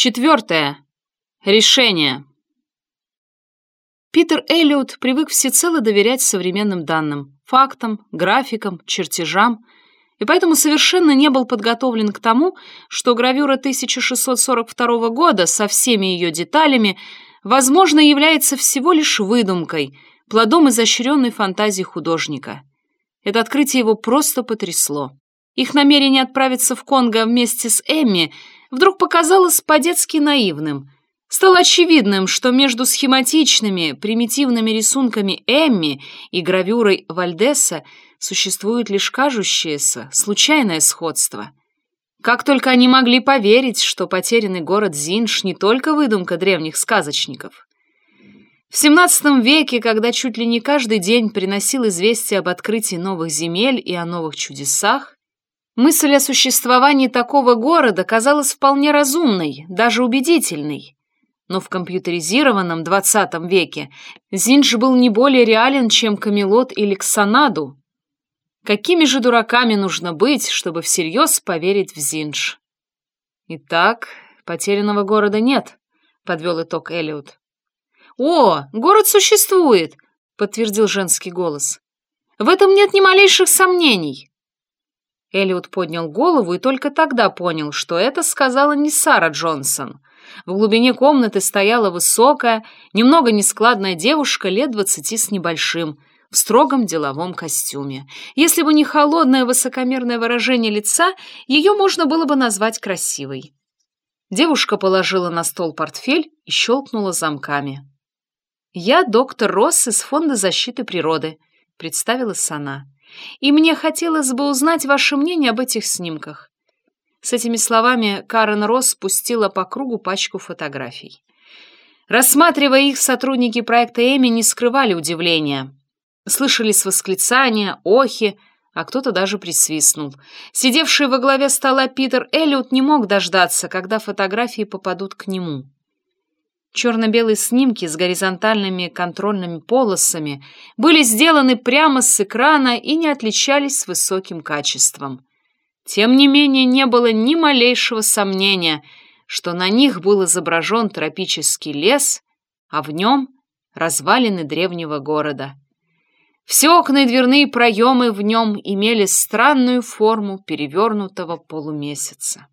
Четвертое. Решение. Питер Эллиот привык всецело доверять современным данным, фактам, графикам, чертежам, и поэтому совершенно не был подготовлен к тому, что гравюра 1642 года со всеми ее деталями, возможно, является всего лишь выдумкой, плодом изощренной фантазии художника. Это открытие его просто потрясло. Их намерение отправиться в Конго вместе с Эмми – вдруг показалось по-детски наивным. Стало очевидным, что между схематичными, примитивными рисунками Эмми и гравюрой Вальдеса существует лишь кажущееся, случайное сходство. Как только они могли поверить, что потерянный город Зинш не только выдумка древних сказочников. В XVII веке, когда чуть ли не каждый день приносил известие об открытии новых земель и о новых чудесах, Мысль о существовании такого города казалась вполне разумной, даже убедительной. Но в компьютеризированном XX веке Зинж был не более реален, чем Камелот или Ксанаду. Какими же дураками нужно быть, чтобы всерьез поверить в Зинж? Итак, потерянного города нет, подвел итог Элиот. О, город существует, подтвердил женский голос. В этом нет ни малейших сомнений. Элliot поднял голову и только тогда понял, что это сказала не Сара Джонсон. В глубине комнаты стояла высокая, немного нескладная девушка лет двадцати с небольшим, в строгом деловом костюме. Если бы не холодное высокомерное выражение лица, ее можно было бы назвать красивой. Девушка положила на стол портфель и щелкнула замками. «Я доктор Росс из Фонда защиты природы», — представилась она и мне хотелось бы узнать ваше мнение об этих снимках». С этими словами Карен Росс спустила по кругу пачку фотографий. Рассматривая их, сотрудники проекта Эми не скрывали удивления. Слышались восклицания, охи, а кто-то даже присвистнул. Сидевший во главе стола Питер Эллиот не мог дождаться, когда фотографии попадут к нему. Черно-белые снимки с горизонтальными контрольными полосами были сделаны прямо с экрана и не отличались высоким качеством. Тем не менее, не было ни малейшего сомнения, что на них был изображен тропический лес, а в нем развалины древнего города. Все окна и дверные проемы в нем имели странную форму перевернутого полумесяца.